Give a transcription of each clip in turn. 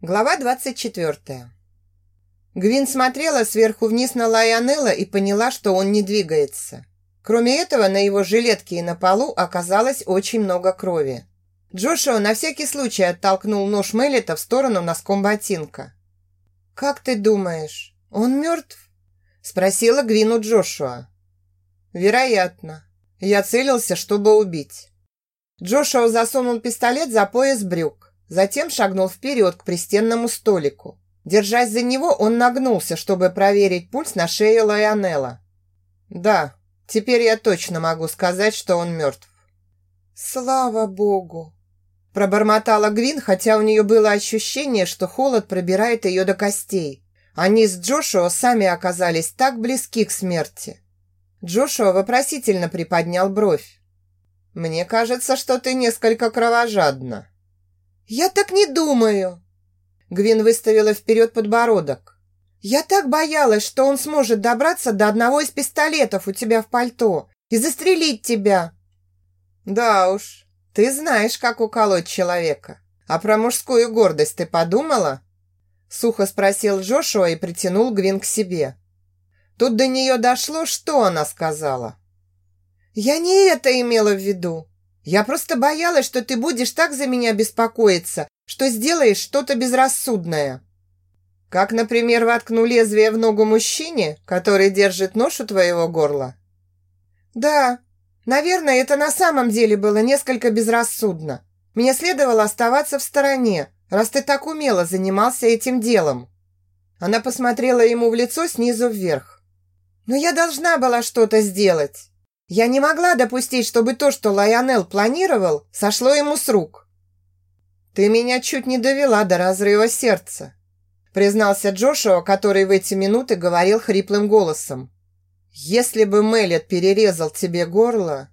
Глава 24. Гвин смотрела сверху вниз на Лайонелла и поняла, что он не двигается. Кроме этого, на его жилетке и на полу оказалось очень много крови. Джошуа на всякий случай оттолкнул нож Меллета в сторону носком ботинка. «Как ты думаешь, он мертв?» Спросила Гвину Джошуа. «Вероятно. Я целился, чтобы убить». Джошуа засунул пистолет за пояс брюк. Затем шагнул вперед к пристенному столику. Держась за него, он нагнулся, чтобы проверить пульс на шее Лайонелла. «Да, теперь я точно могу сказать, что он мертв». «Слава Богу!» Пробормотала Гвин, хотя у нее было ощущение, что холод пробирает ее до костей. Они с Джошуа сами оказались так близки к смерти. Джошуа вопросительно приподнял бровь. «Мне кажется, что ты несколько кровожадна», «Я так не думаю!» Гвин выставила вперед подбородок. «Я так боялась, что он сможет добраться до одного из пистолетов у тебя в пальто и застрелить тебя!» «Да уж, ты знаешь, как уколоть человека. А про мужскую гордость ты подумала?» Сухо спросил Джошуа и притянул Гвин к себе. Тут до нее дошло, что она сказала. «Я не это имела в виду. Я просто боялась, что ты будешь так за меня беспокоиться, что сделаешь что-то безрассудное. Как, например, воткну лезвие в ногу мужчине, который держит нож у твоего горла? Да, наверное, это на самом деле было несколько безрассудно. Мне следовало оставаться в стороне, раз ты так умело занимался этим делом. Она посмотрела ему в лицо снизу вверх. Но я должна была что-то сделать. Я не могла допустить, чтобы то, что Лайонел планировал, сошло ему с рук. «Ты меня чуть не довела до разрыва сердца», признался Джошуа, который в эти минуты говорил хриплым голосом. «Если бы Меллет перерезал тебе горло...»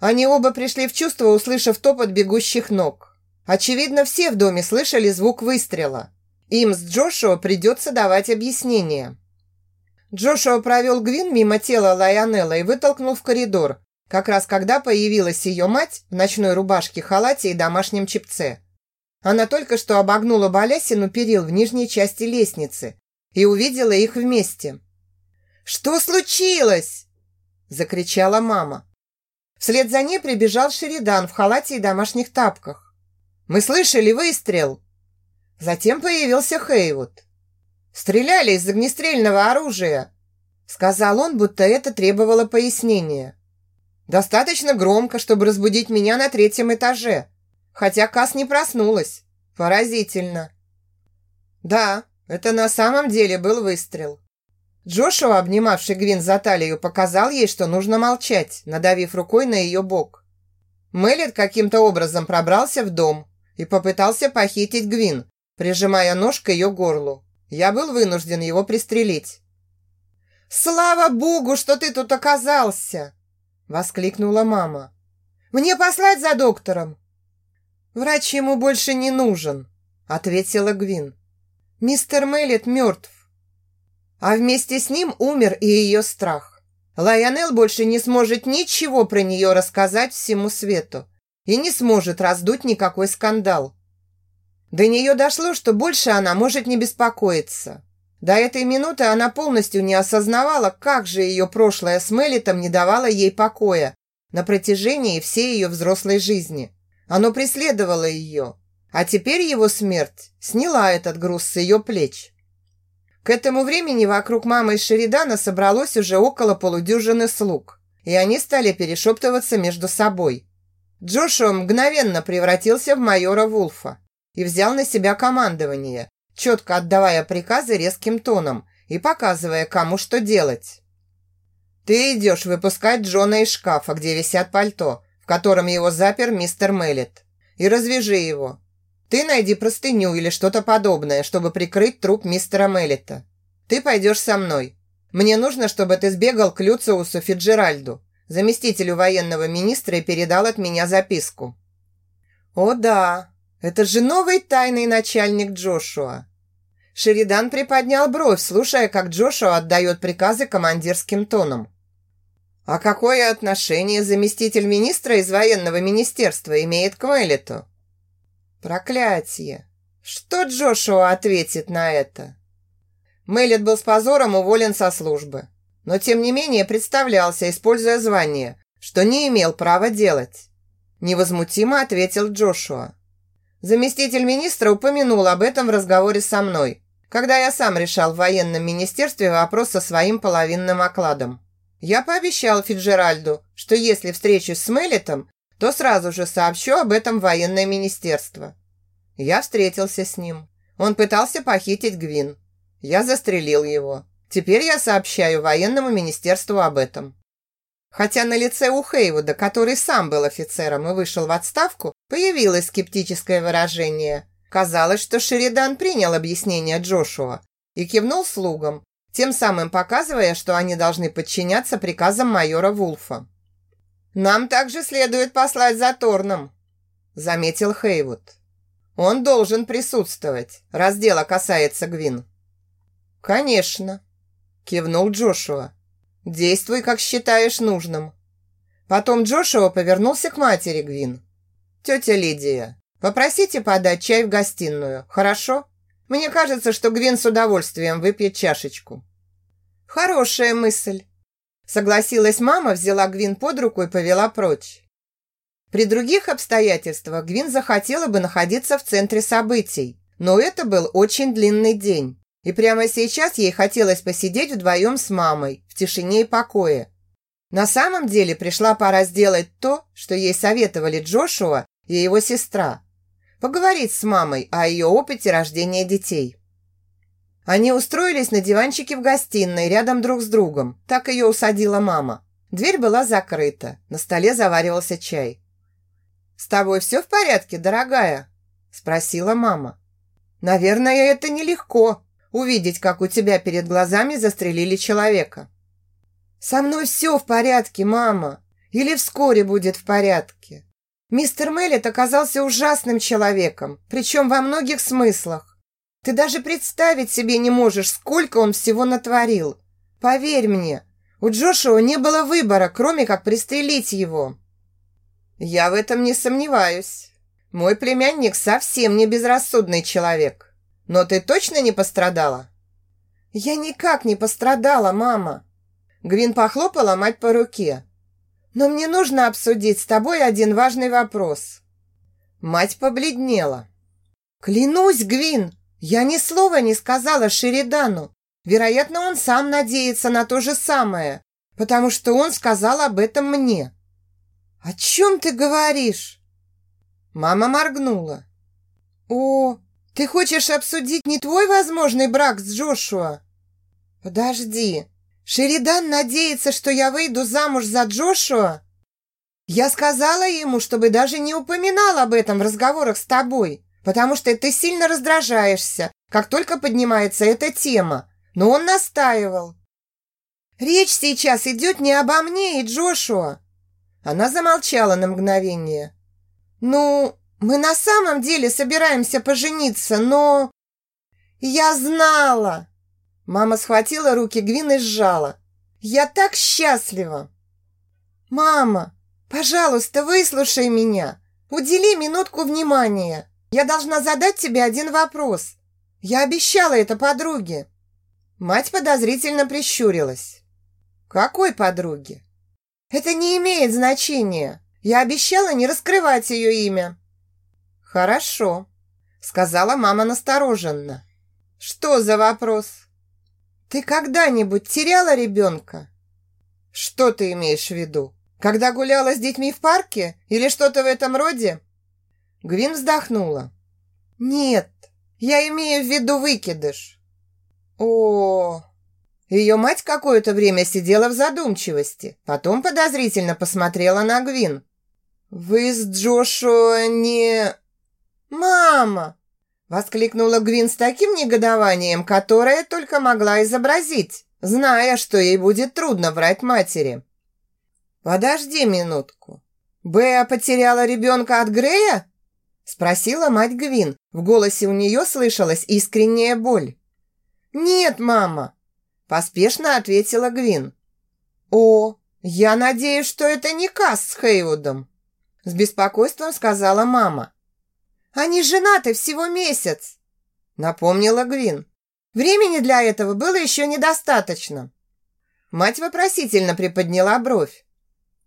Они оба пришли в чувство, услышав топот бегущих ног. Очевидно, все в доме слышали звук выстрела. Им с Джошуа придется давать объяснение. Джошуа провел Гвин мимо тела Лайонелла и вытолкнул в коридор, как раз когда появилась ее мать в ночной рубашке, халате и домашнем чипце. Она только что обогнула балясину перил в нижней части лестницы и увидела их вместе. «Что случилось?» – закричала мама. Вслед за ней прибежал Шеридан в халате и домашних тапках. «Мы слышали выстрел!» Затем появился Хейвуд. Стреляли из огнестрельного оружия!» Сказал он, будто это требовало пояснения. «Достаточно громко, чтобы разбудить меня на третьем этаже. Хотя Кас не проснулась. Поразительно!» «Да, это на самом деле был выстрел». Джошуа, обнимавший Гвин за талию, показал ей, что нужно молчать, надавив рукой на ее бок. Мэллет каким-то образом пробрался в дом и попытался похитить Гвин, прижимая нож к ее горлу. Я был вынужден его пристрелить. «Слава богу, что ты тут оказался!» Воскликнула мама. «Мне послать за доктором?» «Врач ему больше не нужен», ответила Гвин. «Мистер Меллет мертв». А вместе с ним умер и ее страх. Лайонел больше не сможет ничего про нее рассказать всему свету и не сможет раздуть никакой скандал. До нее дошло, что больше она может не беспокоиться. До этой минуты она полностью не осознавала, как же ее прошлое с Мелитом не давало ей покоя на протяжении всей ее взрослой жизни. Оно преследовало ее, а теперь его смерть сняла этот груз с ее плеч. К этому времени вокруг мамы и Шеридана собралось уже около полудюжины слуг, и они стали перешептываться между собой. Джошуа мгновенно превратился в майора Вулфа и взял на себя командование, четко отдавая приказы резким тоном и показывая, кому что делать. «Ты идешь выпускать Джона из шкафа, где висят пальто, в котором его запер мистер Меллет, и развяжи его. Ты найди простыню или что-то подобное, чтобы прикрыть труп мистера Меллета. Ты пойдешь со мной. Мне нужно, чтобы ты сбегал к Люциусу Фиджеральду, заместителю военного министра, и передал от меня записку». «О да, это же новый тайный начальник Джошуа. Шеридан приподнял бровь, слушая, как Джошуа отдает приказы командирским тоном. А какое отношение заместитель министра из военного министерства имеет к Мэллету? Проклятие! Что Джошуа ответит на это? Мэллет был с позором уволен со службы, но тем не менее представлялся, используя звание, что не имел права делать. Невозмутимо ответил Джошуа. Заместитель министра упомянул об этом в разговоре со мной, когда я сам решал в военном министерстве вопрос со своим половинным окладом. Я пообещал Фиджеральду, что если встречусь с Меллетом, то сразу же сообщу об этом в военное министерство. Я встретился с ним. Он пытался похитить Гвин. Я застрелил его. Теперь я сообщаю военному министерству об этом. Хотя на лице у Хейвуда, который сам был офицером и вышел в отставку, появилось скептическое выражение. Казалось, что Шеридан принял объяснение Джошуа и кивнул слугам, тем самым показывая, что они должны подчиняться приказам майора Вулфа. «Нам также следует послать за Торном», – заметил Хейвуд. «Он должен присутствовать, раз дело касается Гвин». «Конечно», – кивнул Джошуа. Действуй, как считаешь нужным. Потом Джошуа повернулся к матери Гвин. Тетя Лидия, попросите подать чай в гостиную, хорошо? Мне кажется, что Гвин с удовольствием выпьет чашечку. Хорошая мысль. Согласилась мама, взяла Гвин под руку и повела прочь. При других обстоятельствах Гвин захотела бы находиться в центре событий, но это был очень длинный день. И прямо сейчас ей хотелось посидеть вдвоем с мамой в тишине и покое. На самом деле пришла пора сделать то, что ей советовали Джошуа и его сестра. Поговорить с мамой о ее опыте рождения детей. Они устроились на диванчике в гостиной рядом друг с другом. Так ее усадила мама. Дверь была закрыта. На столе заваривался чай. «С тобой все в порядке, дорогая?» Спросила мама. «Наверное, это нелегко», увидеть, как у тебя перед глазами застрелили человека. Со мной все в порядке, мама. Или вскоре будет в порядке. Мистер Меллет оказался ужасным человеком, причем во многих смыслах. Ты даже представить себе не можешь, сколько он всего натворил. Поверь мне, у Джошуа не было выбора, кроме как пристрелить его. Я в этом не сомневаюсь. Мой племянник совсем не безрассудный человек. Но ты точно не пострадала?» «Я никак не пострадала, мама!» Гвин похлопала мать по руке. «Но мне нужно обсудить с тобой один важный вопрос». Мать побледнела. «Клянусь, Гвин, я ни слова не сказала Шеридану. Вероятно, он сам надеется на то же самое, потому что он сказал об этом мне». «О чем ты говоришь?» Мама моргнула. «О, ты хочешь обсудить не твой возможный брак с Джошуа? Подожди. Шеридан надеется, что я выйду замуж за Джошуа? Я сказала ему, чтобы даже не упоминал об этом в разговорах с тобой, потому что ты сильно раздражаешься, как только поднимается эта тема. Но он настаивал. Речь сейчас идет не обо мне и Джошуа. Она замолчала на мгновение. Ну, мы на самом деле собираемся пожениться, но... Я знала! Мама схватила руки Гвин и сжала. Я так счастлива! Мама, пожалуйста, выслушай меня. Удели минутку внимания. Я должна задать тебе один вопрос. Я обещала это подруге. Мать подозрительно прищурилась. Какой подруге? Это не имеет значения. Я обещала не раскрывать ее имя. «Хорошо», – сказала мама настороженно. «Что за вопрос?» «Ты когда-нибудь теряла ребенка?» «Что ты имеешь в виду? Когда гуляла с детьми в парке? Или что-то в этом роде?» Гвин вздохнула. «Нет, я имею в виду выкидыш». О, Ее мать какое-то время сидела в задумчивости, потом подозрительно посмотрела на Гвин. «Вы с Джошуа не...» «Мама!» – воскликнула Гвин с таким негодованием, которое только могла изобразить, зная, что ей будет трудно врать матери. «Подожди минутку. Беа потеряла ребенка от Грея?» – спросила мать Гвин. В голосе у нее слышалась искренняя боль. «Нет, мама!» – поспешно ответила Гвин. «О, я надеюсь, что это не Касс с Хейвудом!» – с беспокойством сказала мама. Они женаты всего месяц!» напомнила Гвин. Времени для этого было еще недостаточно. Мать вопросительно приподняла бровь.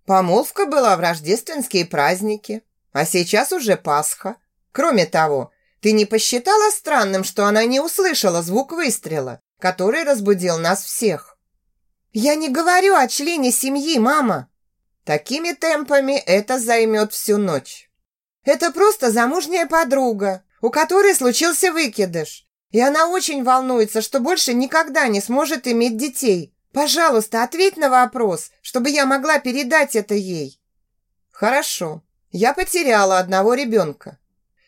Помолвка была в рождественские праздники, а сейчас уже Пасха. Кроме того, ты не посчитала странным, что она не услышала звук выстрела, который разбудил нас всех? Я не говорю о члене семьи, мама. Такими темпами это займет всю ночь. Это просто замужняя подруга, у которой случился выкидыш. И она очень волнуется, что больше никогда не сможет иметь детей. Пожалуйста, ответь на вопрос, чтобы я могла передать это ей. Хорошо. Я потеряла одного ребенка.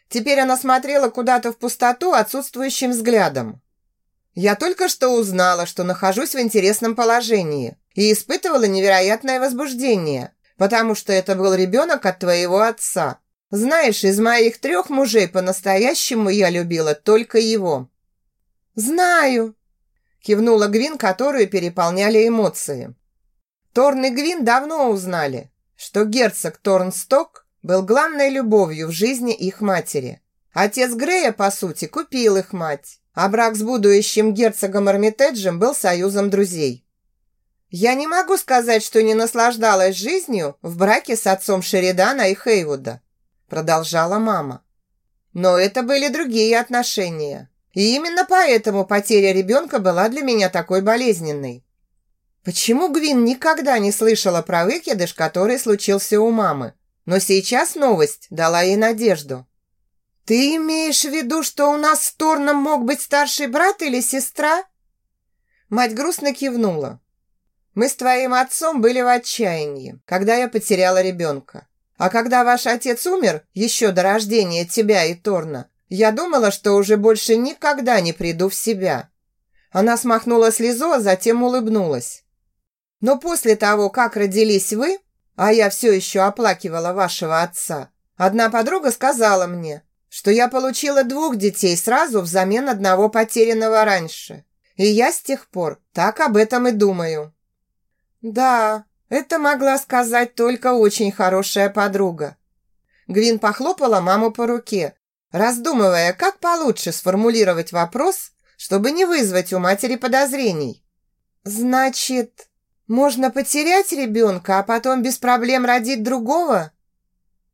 Теперь она смотрела куда-то в пустоту отсутствующим взглядом. Я только что узнала, что нахожусь в интересном положении и испытывала невероятное возбуждение, потому что это был ребенок от твоего отца. Знаешь, из моих трех мужей по-настоящему я любила только его. «Знаю!» – кивнула Гвин, которую переполняли эмоции. Торн и Гвин давно узнали, что герцог Торнсток был главной любовью в жизни их матери. Отец Грея, по сути, купил их мать, а брак с будущим герцогом Армитеджем был союзом друзей. Я не могу сказать, что не наслаждалась жизнью в браке с отцом Шеридана и Хейвуда, продолжала мама. Но это были другие отношения. И именно поэтому потеря ребенка была для меня такой болезненной. Почему Гвин никогда не слышала про выкидыш, который случился у мамы? Но сейчас новость дала ей надежду. «Ты имеешь в виду, что у нас с Торном мог быть старший брат или сестра?» Мать грустно кивнула. «Мы с твоим отцом были в отчаянии, когда я потеряла ребенка. А когда ваш отец умер, еще до рождения тебя и Торна, я думала, что уже больше никогда не приду в себя. Она смахнула слезу, а затем улыбнулась. Но после того, как родились вы, а я все еще оплакивала вашего отца, одна подруга сказала мне, что я получила двух детей сразу взамен одного потерянного раньше. И я с тех пор так об этом и думаю. Да, это могла сказать только очень хорошая подруга. Гвин похлопала маму по руке, раздумывая, как получше сформулировать вопрос, чтобы не вызвать у матери подозрений. «Значит, можно потерять ребенка, а потом без проблем родить другого?»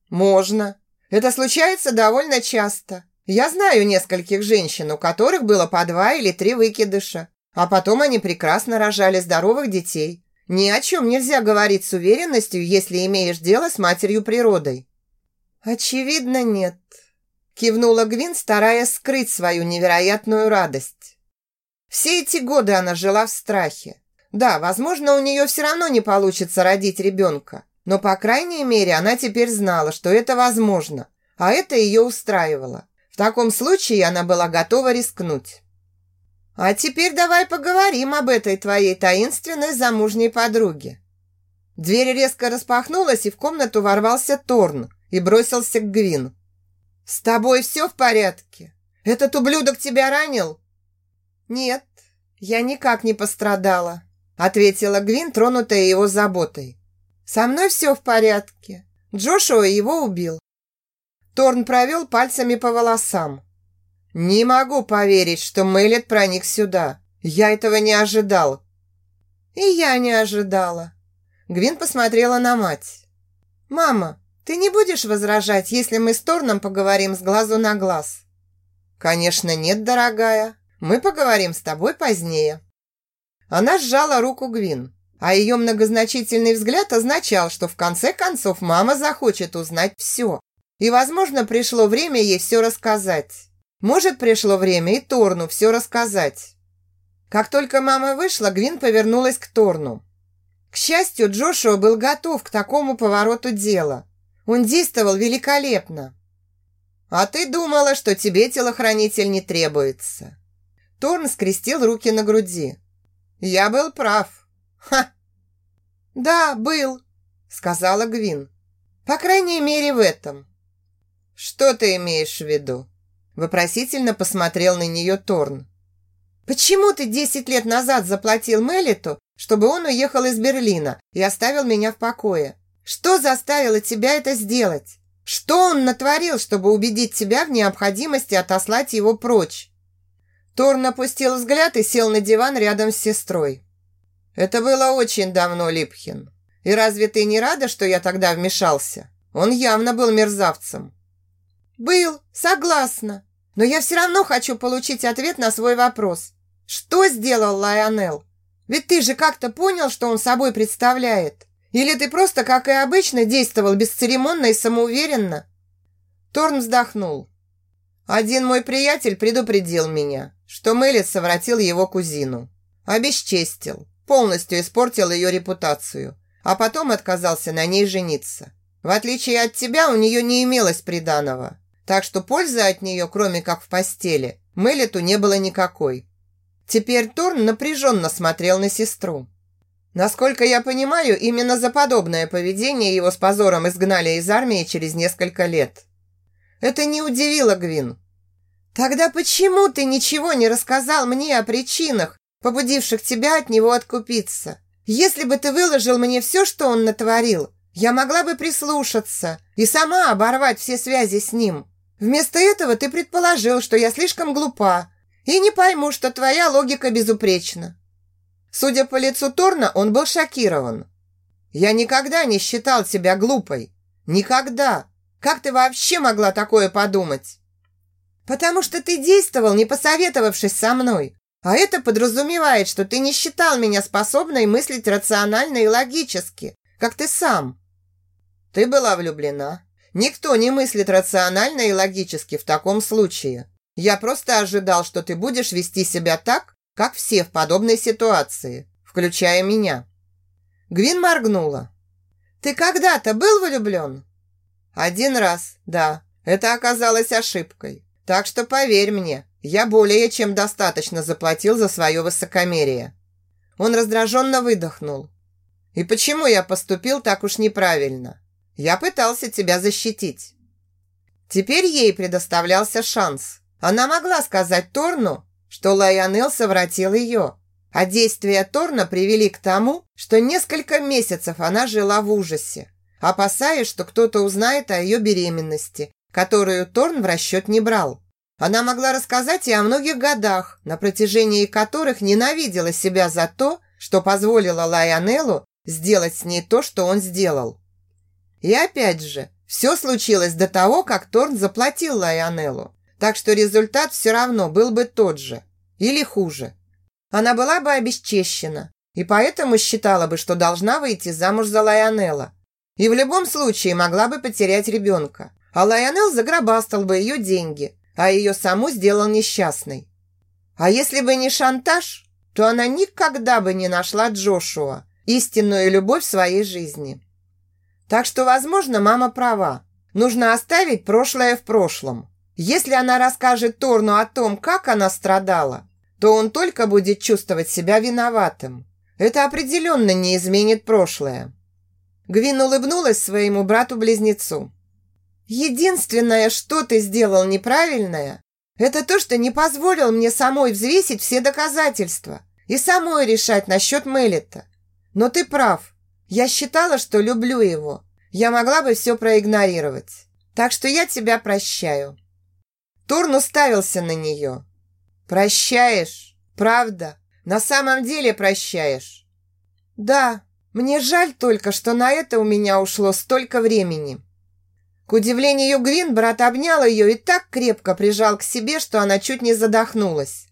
«Можно. Это случается довольно часто. Я знаю нескольких женщин, у которых было по два или три выкидыша, а потом они прекрасно рожали здоровых детей. Ни о чем нельзя говорить с уверенностью, если имеешь дело с матерью природой». «Очевидно, нет», Кивнула Гвин, стараясь скрыть свою невероятную радость. Все эти годы она жила в страхе. Да, возможно, у нее все равно не получится родить ребенка. Но, по крайней мере, она теперь знала, что это возможно. А это ее устраивало. В таком случае она была готова рискнуть. А теперь давай поговорим об этой твоей таинственной замужней подруге. Дверь резко распахнулась, и в комнату ворвался Торн и бросился к Гвин. «С тобой все в порядке? Этот ублюдок тебя ранил?» «Нет, я никак не пострадала», ответила Гвин, тронутая его заботой. «Со мной все в порядке. Джошуа его убил». Торн провел пальцами по волосам. «Не могу поверить, что Мэлет проник сюда. Я этого не ожидал». «И я не ожидала». Гвин посмотрела на мать. «Мама, ты не будешь возражать, если мы с Торном поговорим с глазу на глаз? Конечно, нет, дорогая. Мы поговорим с тобой позднее. Она сжала руку Гвин, а ее многозначительный взгляд означал, что в конце концов мама захочет узнать все. И, возможно, пришло время ей все рассказать. Может, пришло время и Торну все рассказать. Как только мама вышла, Гвин повернулась к Торну. К счастью, Джошуа был готов к такому повороту дела. Он действовал великолепно. А ты думала, что тебе телохранитель не требуется. Торн скрестил руки на груди. Я был прав. Ха! Да, был, сказала Гвин. По крайней мере, в этом. Что ты имеешь в виду? Вопросительно посмотрел на нее Торн. Почему ты десять лет назад заплатил Мелиту, чтобы он уехал из Берлина и оставил меня в покое? Что заставило тебя это сделать? Что он натворил, чтобы убедить тебя в необходимости отослать его прочь? Торн опустил взгляд и сел на диван рядом с сестрой. «Это было очень давно, Липхин. И разве ты не рада, что я тогда вмешался? Он явно был мерзавцем». «Был, согласна. Но я все равно хочу получить ответ на свой вопрос. Что сделал Лайонел? Ведь ты же как-то понял, что он собой представляет. Или ты просто, как и обычно, действовал бесцеремонно и самоуверенно?» Торн вздохнул. «Один мой приятель предупредил меня, что Мелли совратил его кузину. Обесчестил, полностью испортил ее репутацию, а потом отказался на ней жениться. В отличие от тебя, у нее не имелось приданого, так что пользы от нее, кроме как в постели, Меллету не было никакой. Теперь Торн напряженно смотрел на сестру. Насколько я понимаю, именно за подобное поведение его с позором изгнали из армии через несколько лет. Это не удивило Гвин. Тогда почему ты ничего не рассказал мне о причинах, побудивших тебя от него откупиться? Если бы ты выложил мне все, что он натворил, я могла бы прислушаться и сама оборвать все связи с ним. Вместо этого ты предположил, что я слишком глупа и не пойму, что твоя логика безупречна. Судя по лицу Торна, он был шокирован. «Я никогда не считал тебя глупой. Никогда. Как ты вообще могла такое подумать?» «Потому что ты действовал, не посоветовавшись со мной. А это подразумевает, что ты не считал меня способной мыслить рационально и логически, как ты сам». «Ты была влюблена. Никто не мыслит рационально и логически в таком случае. Я просто ожидал, что ты будешь вести себя так, как все в подобной ситуации, включая меня. Гвин моргнула. «Ты когда-то был влюблен?» «Один раз, да. Это оказалось ошибкой. Так что поверь мне, я более чем достаточно заплатил за свое высокомерие». Он раздраженно выдохнул. «И почему я поступил так уж неправильно? Я пытался тебя защитить». Теперь ей предоставлялся шанс. Она могла сказать Торну, что Лайонел совратил ее. А действия Торна привели к тому, что несколько месяцев она жила в ужасе, опасаясь, что кто-то узнает о ее беременности, которую Торн в расчет не брал. Она могла рассказать и о многих годах, на протяжении которых ненавидела себя за то, что позволила Лайонеллу сделать с ней то, что он сделал. И опять же, все случилось до того, как Торн заплатил Лайонеллу. Так что результат все равно был бы тот же. Или хуже. Она была бы обесчещена. И поэтому считала бы, что должна выйти замуж за Лайонелла. И в любом случае могла бы потерять ребенка. А Лайонелл загробастал бы ее деньги, а ее саму сделал несчастной. А если бы не шантаж, то она никогда бы не нашла Джошуа, истинную любовь своей жизни. Так что, возможно, мама права. Нужно оставить прошлое в прошлом. Если она расскажет Торну о том, как она страдала, то он только будет чувствовать себя виноватым. Это определенно не изменит прошлое. Гвин улыбнулась своему брату-близнецу. «Единственное, что ты сделал неправильное, это то, что не позволил мне самой взвесить все доказательства и самой решать насчет Меллета. Но ты прав. Я считала, что люблю его. Я могла бы все проигнорировать. Так что я тебя прощаю». Торн уставился на нее. «Прощаешь? Правда? На самом деле прощаешь?» «Да, мне жаль только, что на это у меня ушло столько времени». К удивлению Грин, брат обнял ее и так крепко прижал к себе, что она чуть не задохнулась.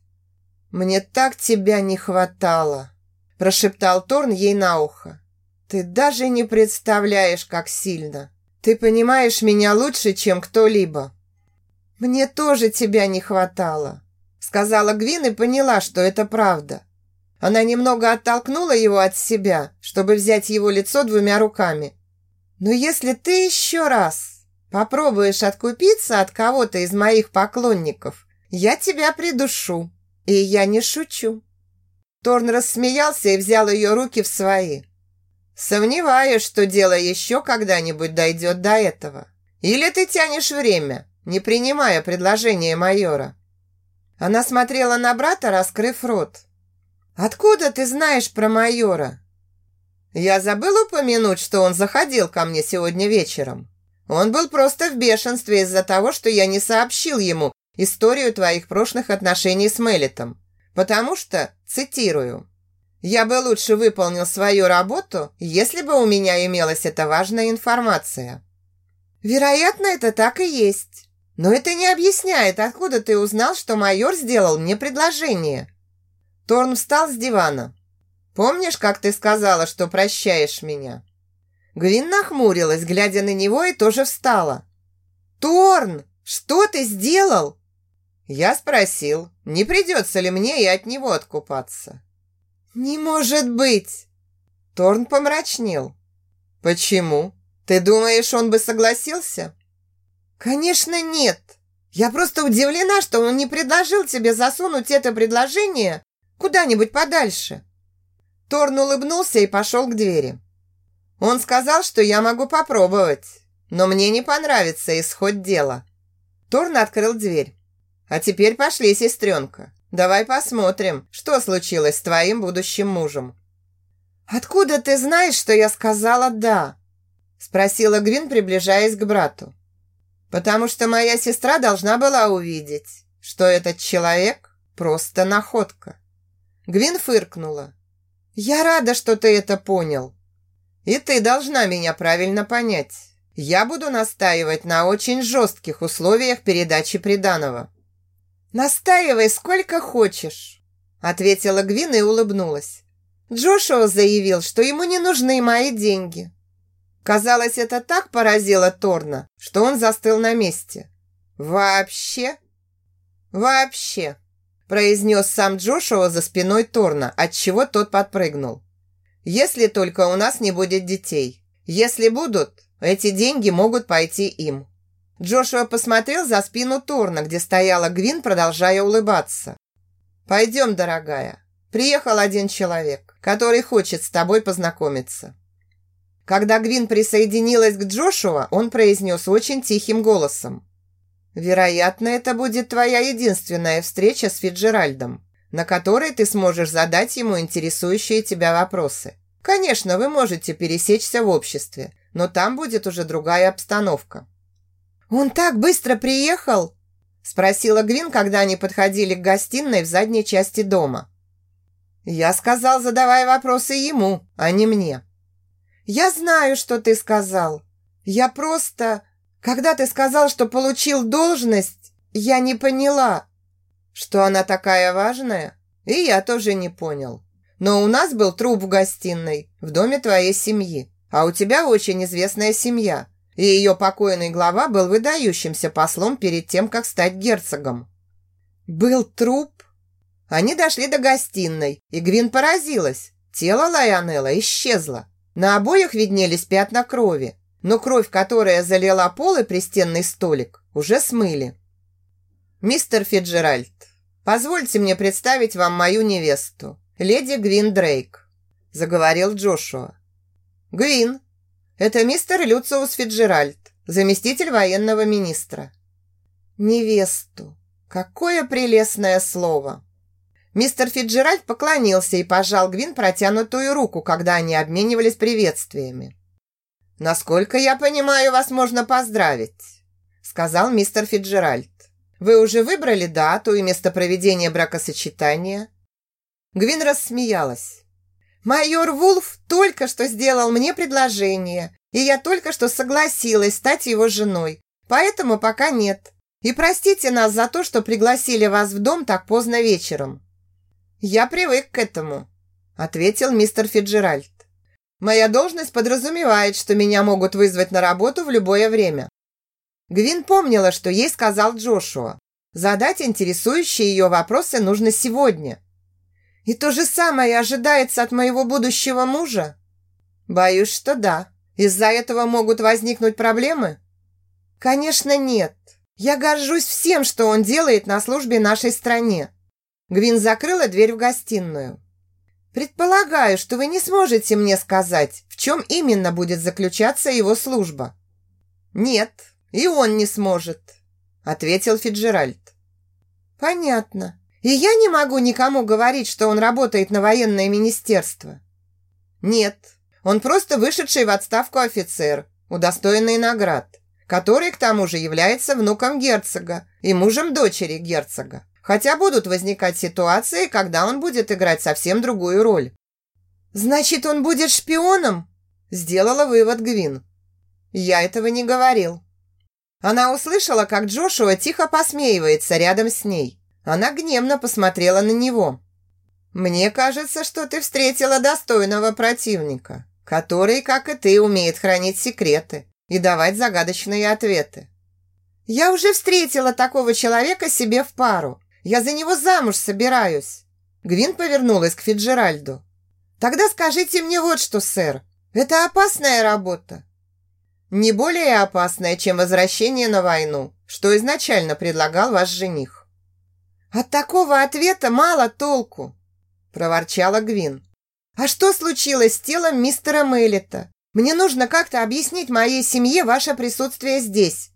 «Мне так тебя не хватало», – прошептал Торн ей на ухо. «Ты даже не представляешь, как сильно. Ты понимаешь меня лучше, чем кто-либо». «Мне тоже тебя не хватало», – сказала Гвин и поняла, что это правда. Она немного оттолкнула его от себя, чтобы взять его лицо двумя руками. «Но если ты еще раз попробуешь откупиться от кого-то из моих поклонников, я тебя придушу, и я не шучу». Торн рассмеялся и взял ее руки в свои. «Сомневаюсь, что дело еще когда-нибудь дойдет до этого. Или ты тянешь время, не принимая предложение майора. Она смотрела на брата, раскрыв рот. «Откуда ты знаешь про майора?» «Я забыл упомянуть, что он заходил ко мне сегодня вечером. Он был просто в бешенстве из-за того, что я не сообщил ему историю твоих прошлых отношений с Мелитом, потому что, цитирую, «Я бы лучше выполнил свою работу, если бы у меня имелась эта важная информация». Вероятно, это так и есть. Но это не объясняет, откуда ты узнал, что майор сделал мне предложение. Торн встал с дивана. Помнишь, как ты сказала, что прощаешь меня? Гвин нахмурилась, глядя на него, и тоже встала. «Торн, что ты сделал?» Я спросил, не придется ли мне и от него откупаться. «Не может быть!» Торн помрачнел. «Почему? Ты думаешь, он бы согласился?» «Конечно нет. Я просто удивлена, что он не предложил тебе засунуть это предложение куда-нибудь подальше». Торн улыбнулся и пошел к двери. Он сказал, что я могу попробовать, но мне не понравится исход дела. Торн открыл дверь. А теперь пошли, сестренка. Давай посмотрим, что случилось с твоим будущим мужем. Откуда ты знаешь, что я сказала «да»? Спросила Гвин, приближаясь к брату. Потому что моя сестра должна была увидеть, что этот человек просто находка. Гвин фыркнула. Я рада, что ты это понял. И ты должна меня правильно понять. Я буду настаивать на очень жестких условиях передачи приданого. Настаивай сколько хочешь, ответила Гвин и улыбнулась. Джошуа заявил, что ему не нужны мои деньги. Казалось, это так поразило Торна, что он застыл на месте. Вообще? Вообще, произнес сам Джошуа за спиной Торна, отчего тот подпрыгнул. Если только у нас не будет детей. Если будут, эти деньги могут пойти им. Джошуа посмотрел за спину Торна, где стояла Гвин, продолжая улыбаться. «Пойдем, дорогая. Приехал один человек, который хочет с тобой познакомиться». Когда Гвин присоединилась к Джошуа, он произнес очень тихим голосом. «Вероятно, это будет твоя единственная встреча с Фиджеральдом на которой ты сможешь задать ему интересующие тебя вопросы. Конечно, вы можете пересечься в обществе, но там будет уже другая обстановка. «Он так быстро приехал?» спросила Гвин, когда они подходили к гостиной в задней части дома. «Я сказал, задавай вопросы ему, а не мне». «Я знаю, что ты сказал. Я просто... Когда ты сказал, что получил должность, я не поняла, что она такая важная? И я тоже не понял. Но у нас был труп в гостиной, в доме твоей семьи. А у тебя очень известная семья. И ее покойный глава был выдающимся послом перед тем, как стать герцогом. Был труп? Они дошли до гостиной, и Гвин поразилась. Тело Лайонелла исчезло. На обоих виднелись пятна крови, но кровь, которая залила пол и пристенный столик, уже смыли. «Мистер Фиджеральд, позвольте мне представить вам мою невесту, леди Гвин Дрейк», заговорил Джошуа. «Гвин, это мистер Люциус Фиджеральд, заместитель военного министра». «Невесту. Какое прелестное слово!» Мистер Фиджеральд поклонился и пожал Гвин протянутую руку, когда они обменивались приветствиями. «Насколько я понимаю, вас можно поздравить», сказал мистер Фиджеральд. Вы уже выбрали дату и место проведения бракосочетания?» Гвин рассмеялась. «Майор Вулф только что сделал мне предложение, и я только что согласилась стать его женой, поэтому пока нет. И простите нас за то, что пригласили вас в дом так поздно вечером». «Я привык к этому», – ответил мистер Фиджеральд. «Моя должность подразумевает, что меня могут вызвать на работу в любое время. Гвин помнила, что ей сказал Джошуа. Задать интересующие ее вопросы нужно сегодня. И то же самое ожидается от моего будущего мужа? Боюсь, что да. Из-за этого могут возникнуть проблемы? Конечно, нет. Я горжусь всем, что он делает на службе нашей стране. Гвин закрыла дверь в гостиную. Предполагаю, что вы не сможете мне сказать, в чем именно будет заключаться его служба. Нет, «И он не сможет», – ответил Фиджеральд. «Понятно. И я не могу никому говорить, что он работает на военное министерство?» «Нет, он просто вышедший в отставку офицер, удостоенный наград. который к тому же является внуком герцога и мужем дочери герцога. Хотя будут возникать ситуации, когда он будет играть совсем другую роль. «Значит, он будет шпионом?» Сделала вывод Гвин. «Я этого не говорил». Она услышала, как Джошуа тихо посмеивается рядом с ней. Она гневно посмотрела на него. «Мне кажется, что ты встретила достойного противника, который, как и ты, умеет хранить секреты и давать загадочные ответы. Я уже встретила такого человека себе в пару. Я за него замуж собираюсь». Гвин повернулась к Фиджеральду. «Тогда скажите мне вот что, сэр. Это опасная работа?» «Не более опасная, чем возвращение на войну, что изначально предлагал ваш жених». «От такого ответа мало толку», – проворчала Гвин. «А что случилось с телом мистера Мэллета? Мне нужно как-то объяснить моей семье ваше присутствие здесь».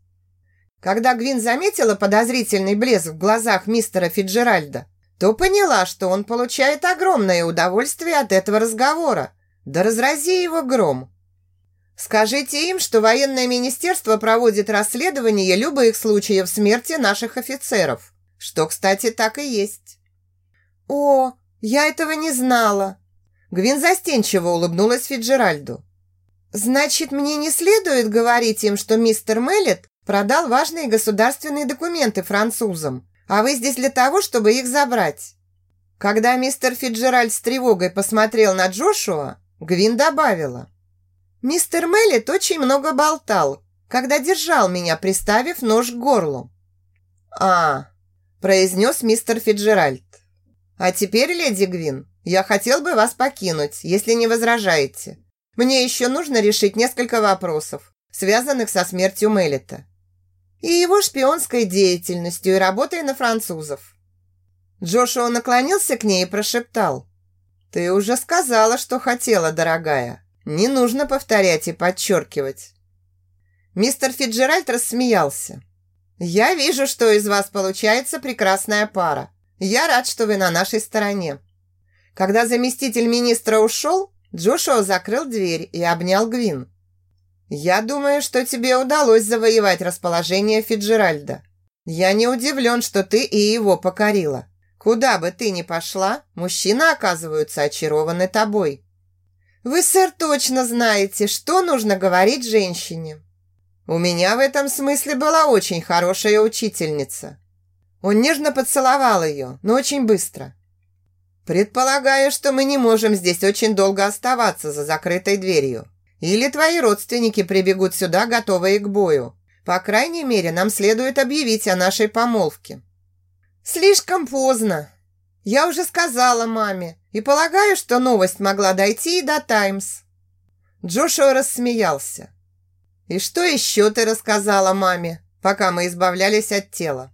Когда Гвин заметила подозрительный блеск в глазах мистера Фиджеральда, то поняла, что он получает огромное удовольствие от этого разговора. Да разрази его гром. Скажите им, что военное министерство проводит расследование любых случаев смерти наших офицеров, что, кстати, так и есть. О, я этого не знала. Гвин застенчиво улыбнулась Фиджеральду. Значит, мне не следует говорить им, что мистер Меллет продал важные государственные документы французам, а вы здесь для того, чтобы их забрать». Когда мистер Фиджеральд с тревогой посмотрел на Джошуа, Гвин добавила. «Мистер Меллет очень много болтал, когда держал меня, приставив нож к горлу». «А, – произнес мистер Фиджеральд. «А теперь, леди Гвин, я хотел бы вас покинуть, если не возражаете. Мне еще нужно решить несколько вопросов, связанных со смертью Меллета и его шпионской деятельностью и работой на французов. Джошуа наклонился к ней и прошептал. «Ты уже сказала, что хотела, дорогая. Не нужно повторять и подчеркивать». Мистер Фиджеральд рассмеялся. «Я вижу, что из вас получается прекрасная пара. Я рад, что вы на нашей стороне». Когда заместитель министра ушел, Джошуа закрыл дверь и обнял Гвин. «Я думаю, что тебе удалось завоевать расположение Фиджеральда. Я не удивлен, что ты и его покорила. Куда бы ты ни пошла, мужчины оказываются очарованы тобой». «Вы, сэр, точно знаете, что нужно говорить женщине». «У меня в этом смысле была очень хорошая учительница». Он нежно поцеловал ее, но очень быстро. «Предполагаю, что мы не можем здесь очень долго оставаться за закрытой дверью. Или твои родственники прибегут сюда, готовые к бою. По крайней мере, нам следует объявить о нашей помолвке». «Слишком поздно. Я уже сказала маме и полагаю, что новость могла дойти и до «Таймс». Джошуа рассмеялся. «И что еще ты рассказала маме, пока мы избавлялись от тела?»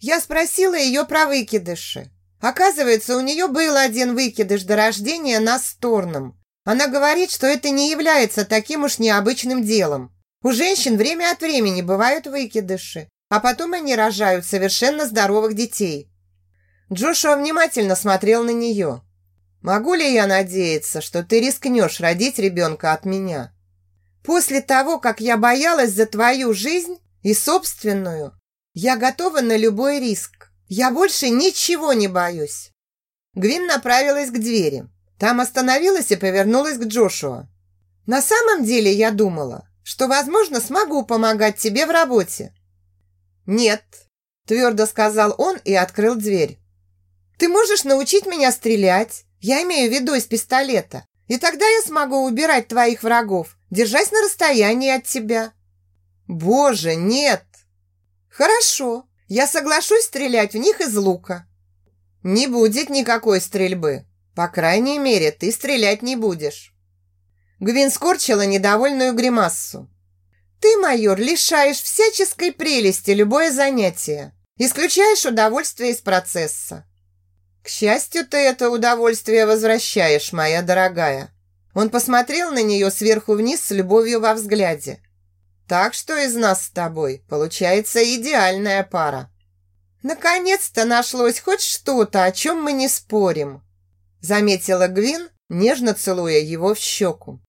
Я спросила ее про выкидыши. Оказывается, у нее был один выкидыш до рождения на Сторном, она говорит, что это не является таким уж необычным делом. У женщин время от времени бывают выкидыши, а потом они рожают совершенно здоровых детей. Джошуа внимательно смотрел на нее. «Могу ли я надеяться, что ты рискнешь родить ребенка от меня?» «После того, как я боялась за твою жизнь и собственную, я готова на любой риск. Я больше ничего не боюсь». Гвин направилась к двери. Там остановилась и повернулась к Джошуа. «На самом деле я думала, что, возможно, смогу помогать тебе в работе». «Нет», – твердо сказал он и открыл дверь. «Ты можешь научить меня стрелять, я имею в виду из пистолета, и тогда я смогу убирать твоих врагов, держась на расстоянии от тебя». «Боже, нет!» «Хорошо, я соглашусь стрелять в них из лука». «Не будет никакой стрельбы», по крайней мере, ты стрелять не будешь. Гвин скорчила недовольную гримассу. Ты, майор, лишаешь всяческой прелести любое занятие. Исключаешь удовольствие из процесса. К счастью, ты это удовольствие возвращаешь, моя дорогая. Он посмотрел на нее сверху вниз с любовью во взгляде. Так что из нас с тобой получается идеальная пара. Наконец-то нашлось хоть что-то, о чем мы не спорим заметила Гвин, нежно целуя его в щеку.